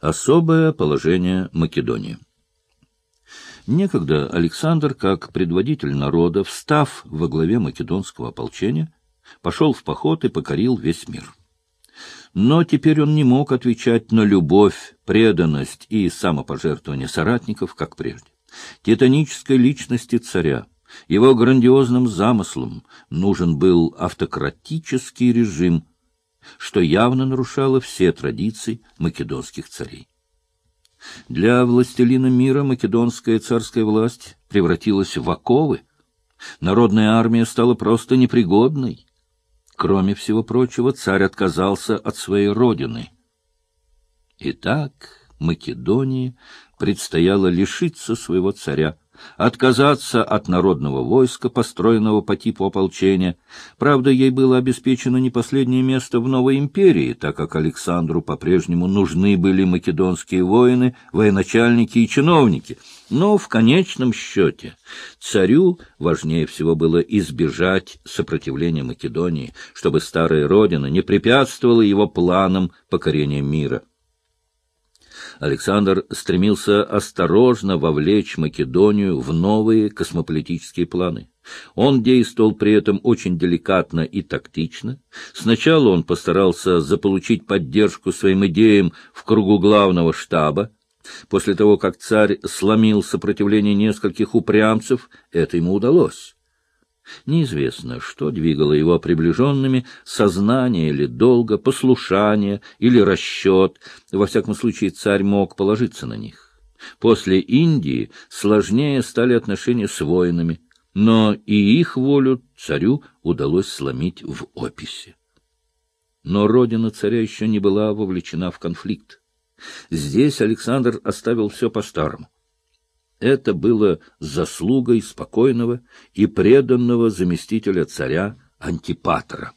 Особое положение Македонии. Некогда Александр, как предводитель народа, встав во главе македонского ополчения, пошел в поход и покорил весь мир. Но теперь он не мог отвечать на любовь, преданность и самопожертвование соратников, как прежде. Титанической личности царя, его грандиозным замыслом нужен был автократический режим, что явно нарушало все традиции македонских царей. Для властелина мира македонская царская власть превратилась в оковы. Народная армия стала просто непригодной. Кроме всего прочего, царь отказался от своей родины. Итак, Македонии предстояло лишиться своего царя, отказаться от народного войска, построенного по типу ополчения. Правда, ей было обеспечено не последнее место в новой империи, так как Александру по-прежнему нужны были македонские воины, военачальники и чиновники. Но в конечном счете царю важнее всего было избежать сопротивления Македонии, чтобы старая родина не препятствовала его планам покорения мира. Александр стремился осторожно вовлечь Македонию в новые космополитические планы. Он действовал при этом очень деликатно и тактично. Сначала он постарался заполучить поддержку своим идеям в кругу главного штаба. После того, как царь сломил сопротивление нескольких упрямцев, это ему удалось. Неизвестно, что двигало его приближенными, сознание или долго, послушание или расчет. Во всяком случае, царь мог положиться на них. После Индии сложнее стали отношения с воинами, но и их волю царю удалось сломить в описи. Но родина царя еще не была вовлечена в конфликт. Здесь Александр оставил все по-старому. Это было заслугой спокойного и преданного заместителя царя Антипатора.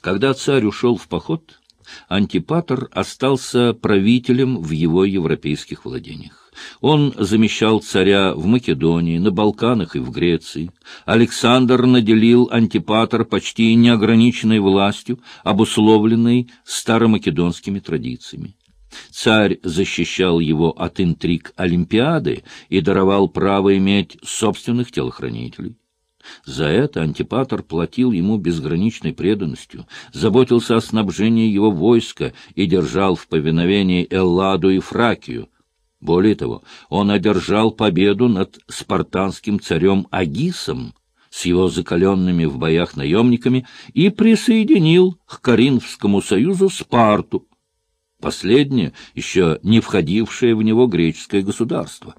Когда царь ушел в поход, Антипатор остался правителем в его европейских владениях. Он замещал царя в Македонии, на Балканах и в Греции. Александр наделил Антипатор почти неограниченной властью, обусловленной старомакедонскими традициями. Царь защищал его от интриг Олимпиады и даровал право иметь собственных телохранителей. За это Антипатор платил ему безграничной преданностью, заботился о снабжении его войска и держал в повиновении Элладу и Фракию. Более того, он одержал победу над спартанским царем Агисом с его закаленными в боях наемниками и присоединил к Каринфскому союзу Спарту, Последнее, еще не входившее в него греческое государство.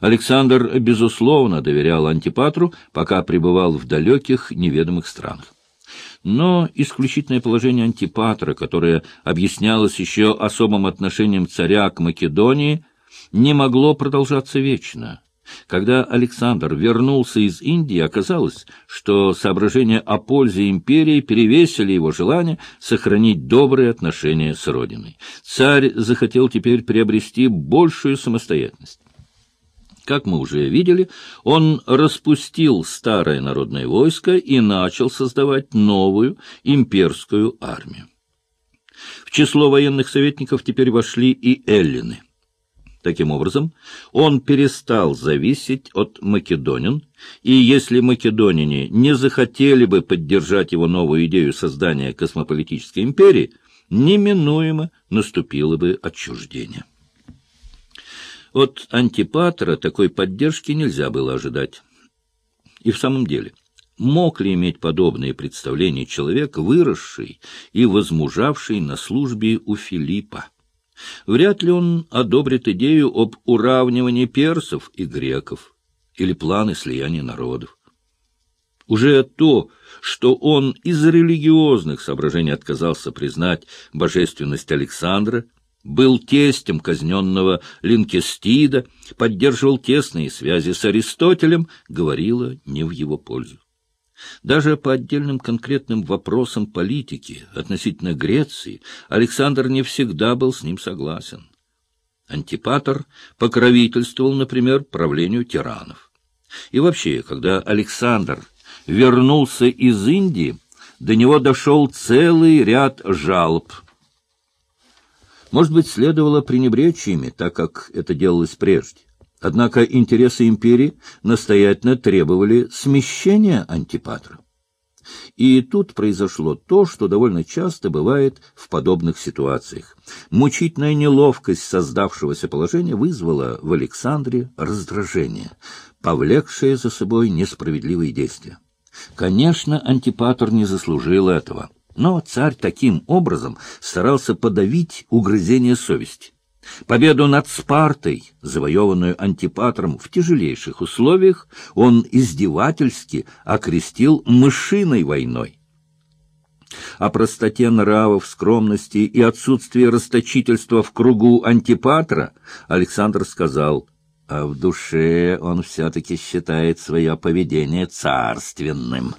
Александр, безусловно, доверял Антипатру, пока пребывал в далеких, неведомых странах. Но исключительное положение Антипатра, которое объяснялось еще особым отношением царя к Македонии, не могло продолжаться вечно. Когда Александр вернулся из Индии, оказалось, что соображения о пользе империи перевесили его желание сохранить добрые отношения с родиной. Царь захотел теперь приобрести большую самостоятельность. Как мы уже видели, он распустил старое народное войско и начал создавать новую имперскую армию. В число военных советников теперь вошли и эллины. Таким образом, он перестал зависеть от македонин, и если македонине не захотели бы поддержать его новую идею создания космополитической империи, неминуемо наступило бы отчуждение. От антипатра такой поддержки нельзя было ожидать. И в самом деле, мог ли иметь подобные представления человек, выросший и возмужавший на службе у Филиппа? Вряд ли он одобрит идею об уравнивании персов и греков или планы слияния народов. Уже то, что он из религиозных соображений отказался признать божественность Александра, был тестем казненного Линкестида, поддерживал тесные связи с Аристотелем, говорило не в его пользу. Даже по отдельным конкретным вопросам политики относительно Греции Александр не всегда был с ним согласен. Антипатор покровительствовал, например, правлению тиранов. И вообще, когда Александр вернулся из Индии, до него дошел целый ряд жалоб. Может быть, следовало пренебречь ими, так как это делалось прежде. Однако интересы империи настоятельно требовали смещения антипатра. И тут произошло то, что довольно часто бывает в подобных ситуациях. Мучительная неловкость создавшегося положения вызвала в Александре раздражение, повлекшее за собой несправедливые действия. Конечно, антипатр не заслужил этого, но царь таким образом старался подавить угрызение совести. Победу над Спартой, завоеванную антипатром в тяжелейших условиях, он издевательски окрестил мышиной войной. О простоте нравов, скромности и отсутствии расточительства в кругу антипатра Александр сказал, а в душе он все-таки считает свое поведение царственным.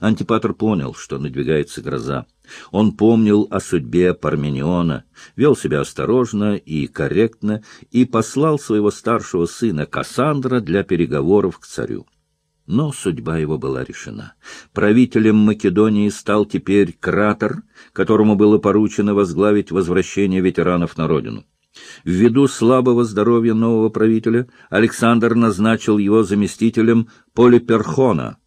Антипатр понял, что надвигается гроза. Он помнил о судьбе Пармениона, вел себя осторожно и корректно и послал своего старшего сына Кассандра для переговоров к царю. Но судьба его была решена. Правителем Македонии стал теперь Кратор, которому было поручено возглавить возвращение ветеранов на родину. Ввиду слабого здоровья нового правителя Александр назначил его заместителем Полиперхона —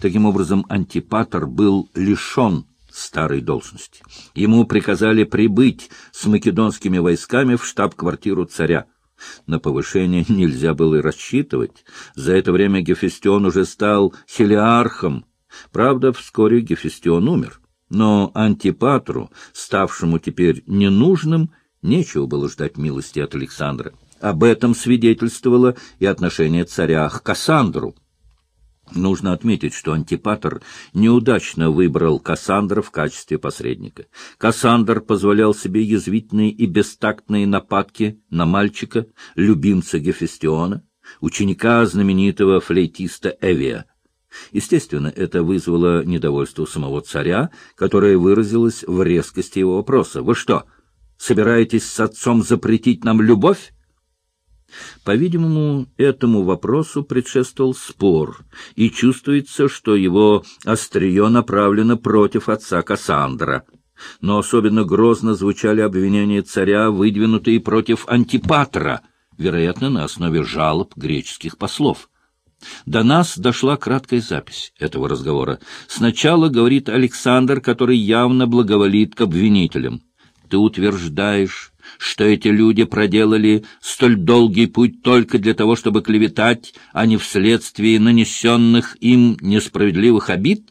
Таким образом, антипатор был лишен старой должности. Ему приказали прибыть с македонскими войсками в штаб-квартиру царя. На повышение нельзя было и рассчитывать. За это время Гефестион уже стал хелиархом. Правда, вскоре Гефестион умер. Но антипатру, ставшему теперь ненужным, нечего было ждать милости от Александра. Об этом свидетельствовало и отношение царя к Кассандру. Нужно отметить, что Антипатр неудачно выбрал Кассандра в качестве посредника. Кассандр позволял себе язвительные и бестактные нападки на мальчика, любимца Гефестиона, ученика знаменитого флейтиста Эвия. Естественно, это вызвало недовольство самого царя, которое выразилось в резкости его вопроса. «Вы что, собираетесь с отцом запретить нам любовь?» По-видимому, этому вопросу предшествовал спор, и чувствуется, что его острие направлено против отца Кассандра. Но особенно грозно звучали обвинения царя, выдвинутые против Антипатра, вероятно, на основе жалоб греческих послов. До нас дошла краткая запись этого разговора. Сначала говорит Александр, который явно благоволит к обвинителям. «Ты утверждаешь, что эти люди проделали столь долгий путь только для того, чтобы клеветать, а не вследствие нанесенных им несправедливых обид?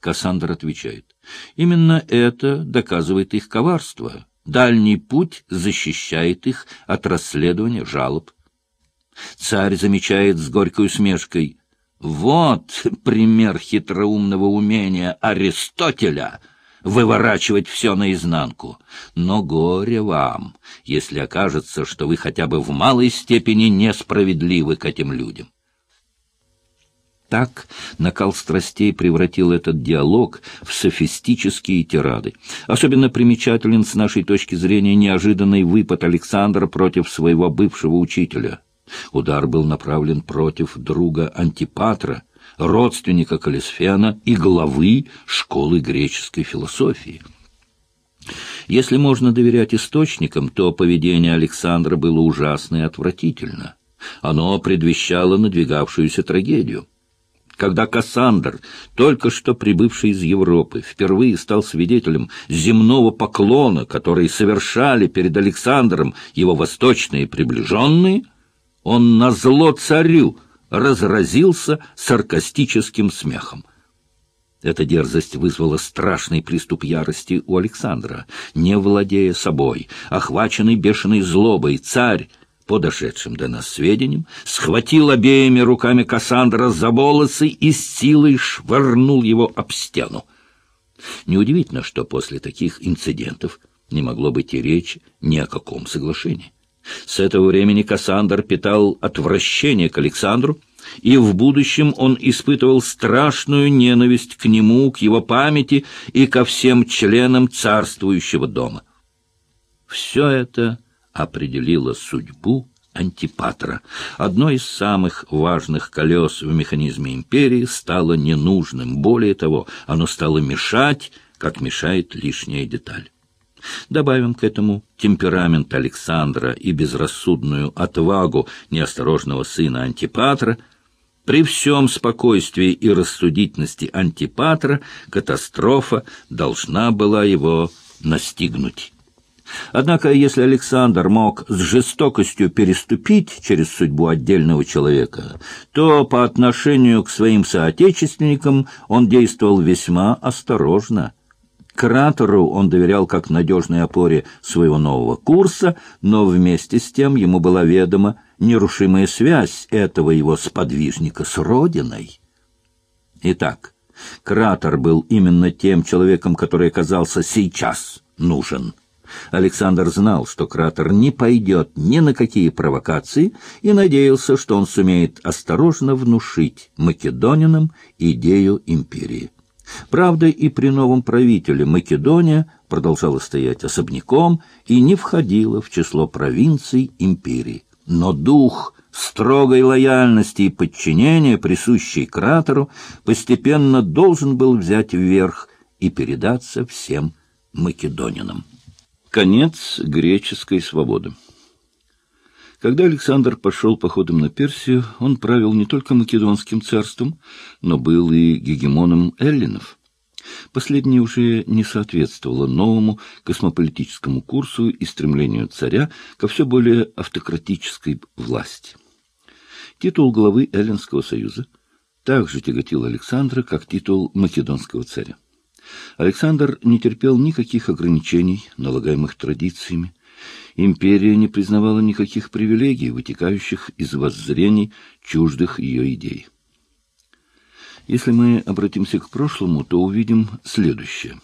Кассандр отвечает, именно это доказывает их коварство. Дальний путь защищает их от расследования жалоб. Царь замечает с горькой усмешкой, вот пример хитроумного умения Аристотеля — выворачивать все наизнанку. Но горе вам, если окажется, что вы хотя бы в малой степени несправедливы к этим людям. Так накал страстей превратил этот диалог в софистические тирады. Особенно примечателен с нашей точки зрения неожиданный выпад Александра против своего бывшего учителя. Удар был направлен против друга Антипатра — родственника Калисфена и главы школы греческой философии. Если можно доверять источникам, то поведение Александра было ужасно и отвратительно. Оно предвещало надвигавшуюся трагедию. Когда Кассандр, только что прибывший из Европы, впервые стал свидетелем земного поклона, который совершали перед Александром его восточные приближенные, он назло царю — разразился саркастическим смехом. Эта дерзость вызвала страшный приступ ярости у Александра. Не владея собой, охваченный бешеной злобой, царь, подошедшим до нас сведениям, схватил обеими руками Кассандра за волосы и с силой швырнул его об стену. Неудивительно, что после таких инцидентов не могло быть и речи ни о каком соглашении. С этого времени Кассандр питал отвращение к Александру, и в будущем он испытывал страшную ненависть к нему, к его памяти и ко всем членам царствующего дома. Все это определило судьбу Антипатра. Одно из самых важных колес в механизме империи стало ненужным. Более того, оно стало мешать, как мешает лишняя деталь. Добавим к этому темперамент Александра и безрассудную отвагу неосторожного сына Антипатра. При всем спокойствии и рассудительности Антипатра катастрофа должна была его настигнуть. Однако, если Александр мог с жестокостью переступить через судьбу отдельного человека, то по отношению к своим соотечественникам он действовал весьма осторожно – Кратеру он доверял как надежной опоре своего нового курса, но вместе с тем ему была ведома нерушимая связь этого его сподвижника с Родиной. Итак, Кратер был именно тем человеком, который оказался сейчас нужен. Александр знал, что Кратер не пойдет ни на какие провокации и надеялся, что он сумеет осторожно внушить македонинам идею империи. Правда, и при новом правителе Македония продолжала стоять особняком и не входила в число провинций империи. Но дух строгой лояльности и подчинения, присущий кратеру, постепенно должен был взять вверх и передаться всем македонинам. Конец греческой свободы. Когда Александр пошел походом на Персию, он правил не только Македонским царством, но был и гегемоном эллинов. Последнее уже не соответствовало новому космополитическому курсу и стремлению царя ко все более автократической власти. Титул главы Эллинского союза также тяготил Александра, как титул македонского царя. Александр не терпел никаких ограничений, налагаемых традициями, Империя не признавала никаких привилегий, вытекающих из воззрений чуждых ее идей. Если мы обратимся к прошлому, то увидим следующее.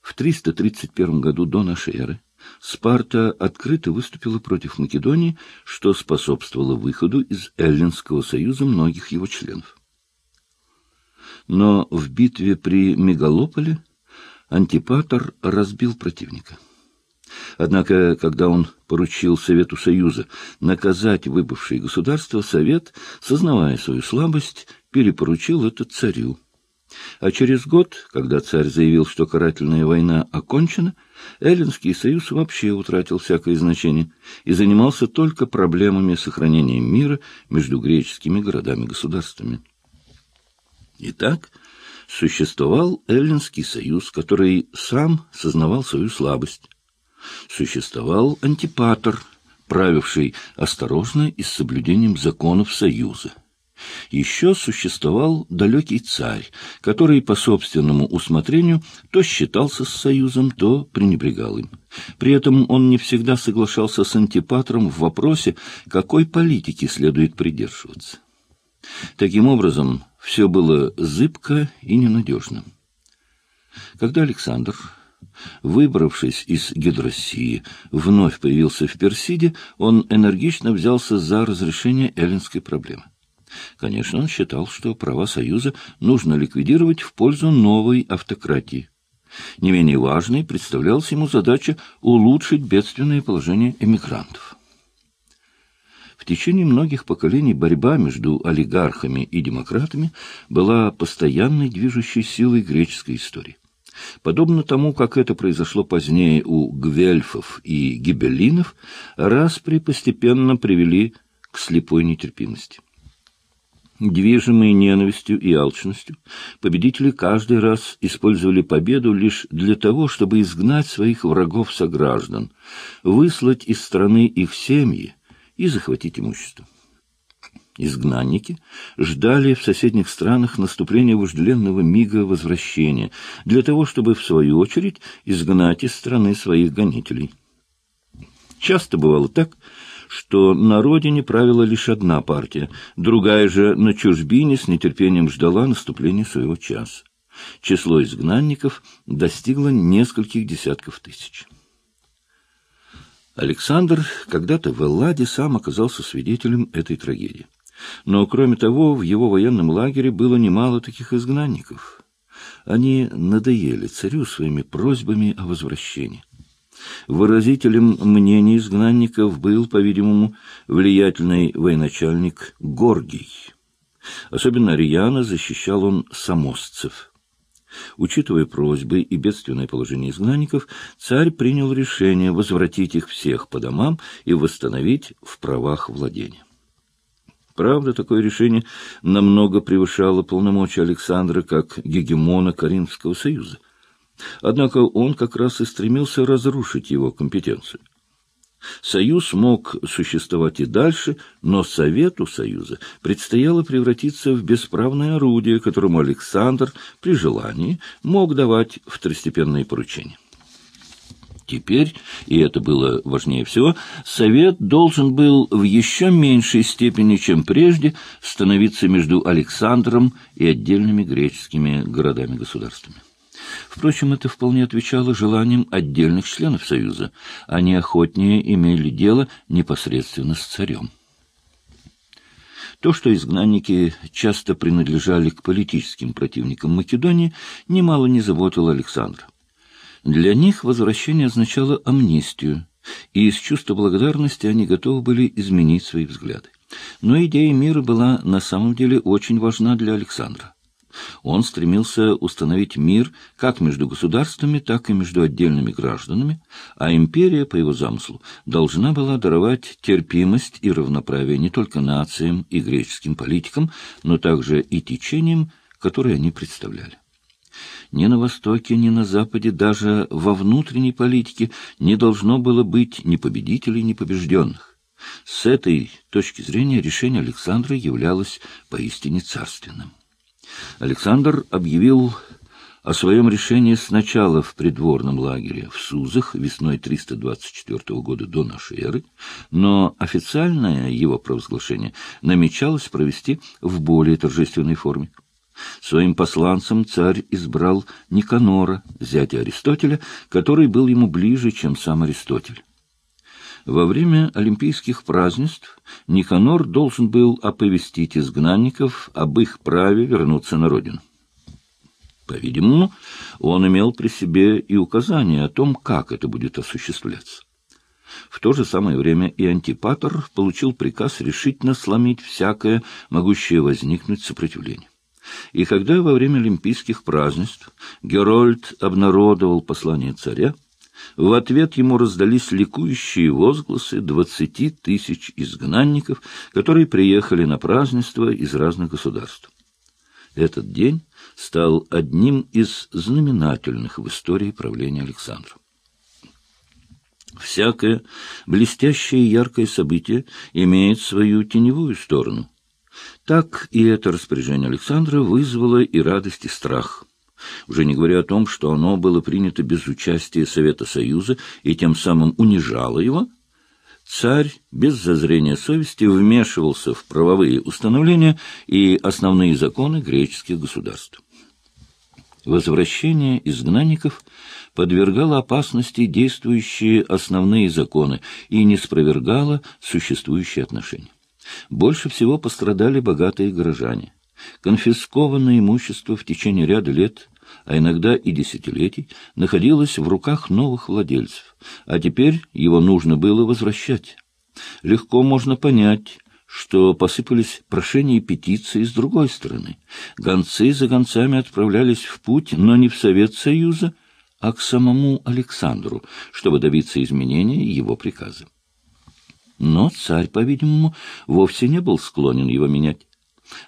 В 331 году до нашей эры Спарта открыто выступила против Македонии, что способствовало выходу из Эллинского союза многих его членов. Но в битве при Мегалополе Антипатор разбил противника. Однако, когда он поручил Совету Союза наказать выбывшие государства, Совет, сознавая свою слабость, перепоручил это царю. А через год, когда царь заявил, что карательная война окончена, Эллинский союз вообще утратил всякое значение и занимался только проблемами сохранения мира между греческими городами-государствами. Итак, существовал Эллинский союз, который сам сознавал свою слабость, существовал антипатор, правивший осторожно и с соблюдением законов Союза. Еще существовал далекий царь, который по собственному усмотрению то считался с Союзом, то пренебрегал им. При этом он не всегда соглашался с антипатром в вопросе, какой политики следует придерживаться. Таким образом, все было зыбко и ненадежно. Когда Александр Выбравшись из Гидроссии, вновь появился в Персиде, он энергично взялся за разрешение эллинской проблемы. Конечно, он считал, что права Союза нужно ликвидировать в пользу новой автократии. Не менее важной представлялась ему задача улучшить бедственное положение эмигрантов. В течение многих поколений борьба между олигархами и демократами была постоянной движущей силой греческой истории. Подобно тому, как это произошло позднее у гвельфов и гибеллинов, распри постепенно привели к слепой нетерпимости. Движимые ненавистью и алчностью, победители каждый раз использовали победу лишь для того, чтобы изгнать своих врагов-сограждан, выслать из страны их семьи и захватить имущество. Изгнанники ждали в соседних странах наступления вожделенного мига возвращения, для того, чтобы, в свою очередь, изгнать из страны своих гонителей. Часто бывало так, что на родине правила лишь одна партия, другая же на чужбине с нетерпением ждала наступления своего часа. Число изгнанников достигло нескольких десятков тысяч. Александр когда-то в Элладе сам оказался свидетелем этой трагедии. Но, кроме того, в его военном лагере было немало таких изгнанников. Они надоели царю своими просьбами о возвращении. Выразителем мнений изгнанников был, по-видимому, влиятельный военачальник Горгий. Особенно рьяно защищал он самосцев. Учитывая просьбы и бедственное положение изгнанников, царь принял решение возвратить их всех по домам и восстановить в правах владения. Правда, такое решение намного превышало полномочия Александра как гегемона Каримского союза. Однако он как раз и стремился разрушить его компетенцию. Союз мог существовать и дальше, но Совету Союза предстояло превратиться в бесправное орудие, которому Александр при желании мог давать второстепенные поручения. Теперь, и это было важнее всего, Совет должен был в еще меньшей степени, чем прежде, становиться между Александром и отдельными греческими городами-государствами. Впрочем, это вполне отвечало желаниям отдельных членов Союза. Они охотнее имели дело непосредственно с царем. То, что изгнанники часто принадлежали к политическим противникам Македонии, немало не заботило Александра. Для них возвращение означало амнистию, и из чувства благодарности они готовы были изменить свои взгляды. Но идея мира была на самом деле очень важна для Александра. Он стремился установить мир как между государствами, так и между отдельными гражданами, а империя, по его замыслу, должна была даровать терпимость и равноправие не только нациям и греческим политикам, но также и течениям, которые они представляли. Ни на Востоке, ни на Западе, даже во внутренней политике не должно было быть ни победителей, ни побежденных. С этой точки зрения решение Александра являлось поистине царственным. Александр объявил о своем решении сначала в придворном лагере в Сузах весной 324 года до нашей эры, но официальное его провозглашение намечалось провести в более торжественной форме. Своим посланцем царь избрал Никанора, зятя Аристотеля, который был ему ближе, чем сам Аристотель. Во время олимпийских празднеств Никанор должен был оповестить изгнанников об их праве вернуться на родину. По-видимому, он имел при себе и указания о том, как это будет осуществляться. В то же самое время и антипатор получил приказ решительно сломить всякое, могущее возникнуть сопротивление. И когда во время олимпийских празднеств Герольд обнародовал послание царя, в ответ ему раздались ликующие возгласы двадцати тысяч изгнанников, которые приехали на празднество из разных государств. Этот день стал одним из знаменательных в истории правления Александра. Всякое блестящее и яркое событие имеет свою теневую сторону. Так и это распоряжение Александра вызвало и радость, и страх – уже не говоря о том, что оно было принято без участия Совета Союза и тем самым унижало его, царь без зазрения совести вмешивался в правовые установления и основные законы греческих государств. Возвращение изгнанников подвергало опасности действующие основные законы и не спровергало существующие отношения. Больше всего пострадали богатые горожане. Конфискованное имущество в течение ряда лет а иногда и десятилетий, находилось в руках новых владельцев, а теперь его нужно было возвращать. Легко можно понять, что посыпались прошения и петиции с другой стороны. Гонцы за гонцами отправлялись в путь, но не в Совет Союза, а к самому Александру, чтобы добиться изменения его приказа. Но царь, по-видимому, вовсе не был склонен его менять.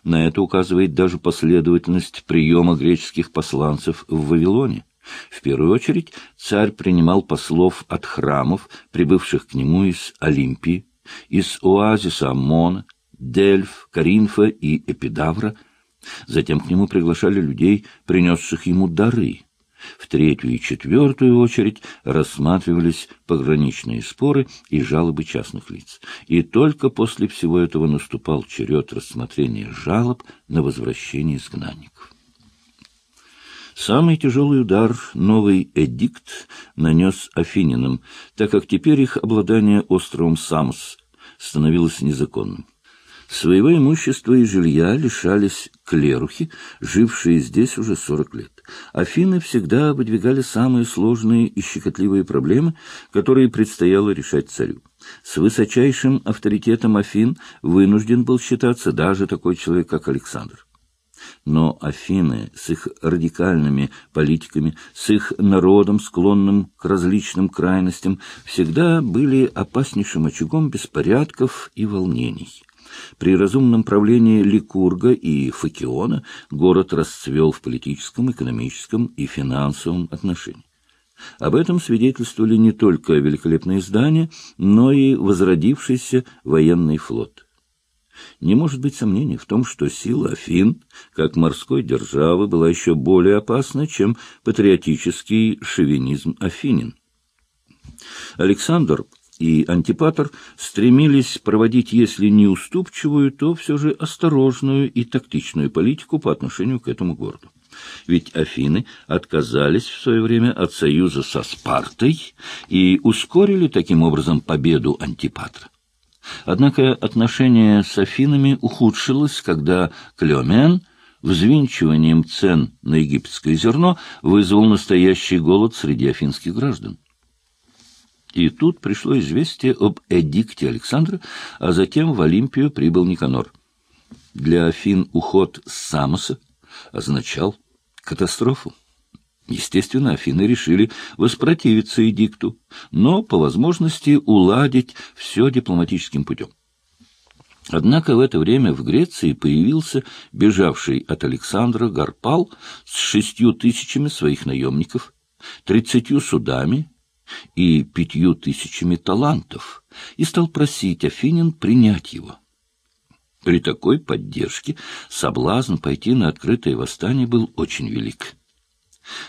На это указывает даже последовательность приема греческих посланцев в Вавилоне. В первую очередь царь принимал послов от храмов, прибывших к нему из Олимпии, из оазиса Аммона, Дельф, Каринфа и Эпидавра. Затем к нему приглашали людей, принесших ему дары. В третью и четвертую очередь рассматривались пограничные споры и жалобы частных лиц. И только после всего этого наступал черед рассмотрения жалоб на возвращение изгнанников. Самый тяжелый удар новый эдикт нанес афининам, так как теперь их обладание островом Самос становилось незаконным. Своего имущества и жилья лишались клерухи, жившие здесь уже сорок лет. Афины всегда выдвигали самые сложные и щекотливые проблемы, которые предстояло решать царю. С высочайшим авторитетом Афин вынужден был считаться даже такой человек, как Александр. Но Афины с их радикальными политиками, с их народом, склонным к различным крайностям, всегда были опаснейшим очагом беспорядков и волнений. При разумном правлении Ликурга и Факиона город расцвел в политическом, экономическом и финансовом отношении. Об этом свидетельствовали не только великолепные здания, но и возродившийся военный флот. Не может быть сомнений в том, что сила Афин, как морской державы, была еще более опасна, чем патриотический шовинизм Афинин. Александр и Антипатр стремились проводить, если не уступчивую, то все же осторожную и тактичную политику по отношению к этому городу. Ведь Афины отказались в свое время от союза со Спартой и ускорили таким образом победу Антипатра. Однако отношение с Афинами ухудшилось, когда Клеомен взвинчиванием цен на египетское зерно вызвал настоящий голод среди афинских граждан. И тут пришло известие об эдикте Александра, а затем в Олимпию прибыл Никанор. Для Афин уход Самоса означал катастрофу. Естественно, Афины решили воспротивиться эдикту, но, по возможности, уладить все дипломатическим путем. Однако в это время в Греции появился бежавший от Александра Гарпал с шестью тысячами своих наемников, тридцатью судами и пятью тысячами талантов и стал просить Афинин принять его. При такой поддержке соблазн пойти на открытое восстание был очень велик.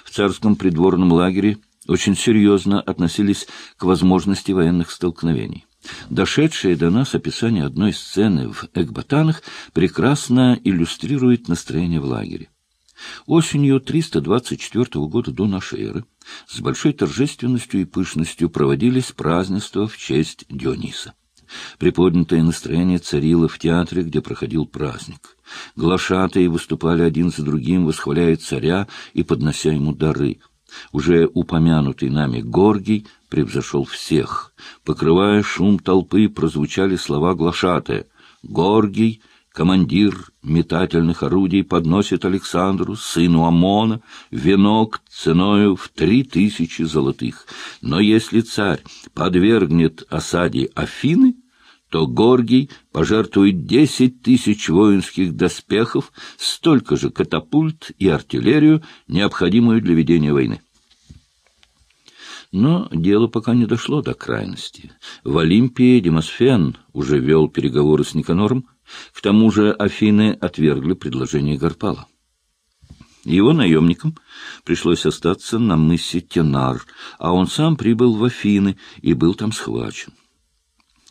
В царском придворном лагере очень серьезно относились к возможности военных столкновений. Дошедшее до нас описание одной сцены в Экбатанах прекрасно иллюстрирует настроение в лагере. Осенью 324 года до нашей эры с большой торжественностью и пышностью проводились празднества в честь Диониса. Приподнятое настроение царило в театре, где проходил праздник. Глашатые выступали один за другим, восхваляя царя и поднося ему дары. Уже упомянутый нами Горгий превзошел всех. Покрывая шум толпы, прозвучали слова глашатая. «Горгий — командир метательных орудий подносит Александру, сыну Амона, венок ценою в три тысячи золотых. Но если царь подвергнет осаде Афины, то Горгий пожертвует десять тысяч воинских доспехов, столько же катапульт и артиллерию, необходимую для ведения войны. Но дело пока не дошло до крайности. В Олимпии Демосфен уже вел переговоры с Никанором, к тому же Афины отвергли предложение Гарпала. Его наемникам пришлось остаться на мысе Тенар, а он сам прибыл в Афины и был там схвачен.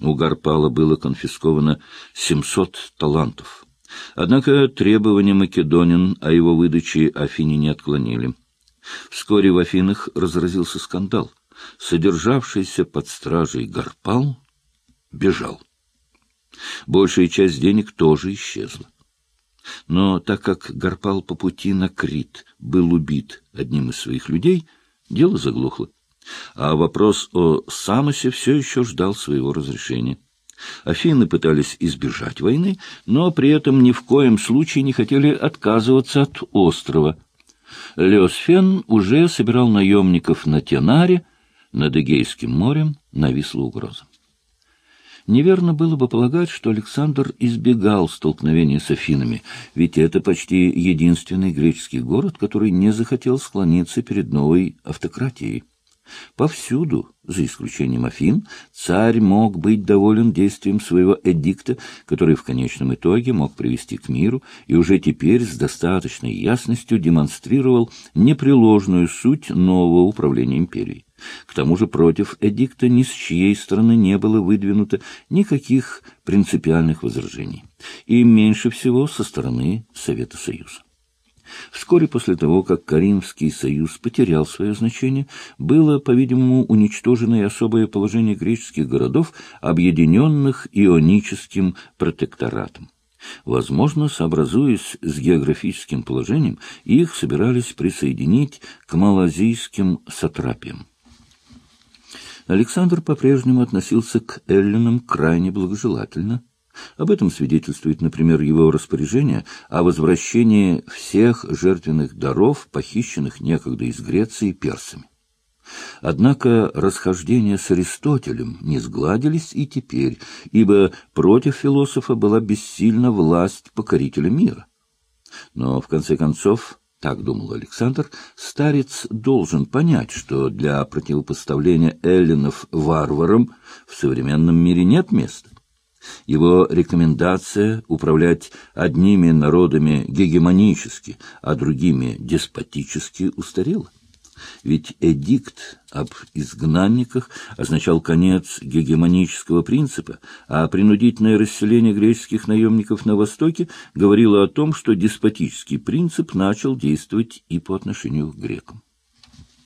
У Гарпала было конфисковано 700 талантов. Однако требования македонин о его выдаче Афине не отклонили. Вскоре в Афинах разразился скандал. Содержавшийся под стражей Гарпал бежал. Большая часть денег тоже исчезла. Но так как Гарпал по пути на Крит был убит одним из своих людей, дело заглохло. А вопрос о Самосе все еще ждал своего разрешения. Афины пытались избежать войны, но при этом ни в коем случае не хотели отказываться от острова. Леосфен уже собирал наемников на Тенаре, над Эгейским морем нависла угроза. Неверно было бы полагать, что Александр избегал столкновения с Афинами, ведь это почти единственный греческий город, который не захотел склониться перед новой автократией. Повсюду, за исключением Афин, царь мог быть доволен действием своего эдикта, который в конечном итоге мог привести к миру, и уже теперь с достаточной ясностью демонстрировал непреложную суть нового управления империей. К тому же против эдикта ни с чьей стороны не было выдвинуто никаких принципиальных возражений, и меньше всего со стороны Совета Союза. Вскоре после того, как Каримский союз потерял свое значение, было, по-видимому, уничтожено и особое положение греческих городов, объединенных ионическим протекторатом. Возможно, сообразуясь с географическим положением, их собирались присоединить к малазийским сатрапиям. Александр по-прежнему относился к эллинам крайне благожелательно. Об этом свидетельствует, например, его распоряжение о возвращении всех жертвенных даров, похищенных некогда из Греции персами. Однако расхождения с Аристотелем не сгладились и теперь, ибо против философа была бессильна власть покорителя мира. Но, в конце концов, так думал Александр, старец должен понять, что для противопоставления эллинов варварам в современном мире нет места. Его рекомендация управлять одними народами гегемонически, а другими деспотически устарела. Ведь эдикт об изгнанниках означал конец гегемонического принципа, а принудительное расселение греческих наемников на Востоке говорило о том, что деспотический принцип начал действовать и по отношению к грекам.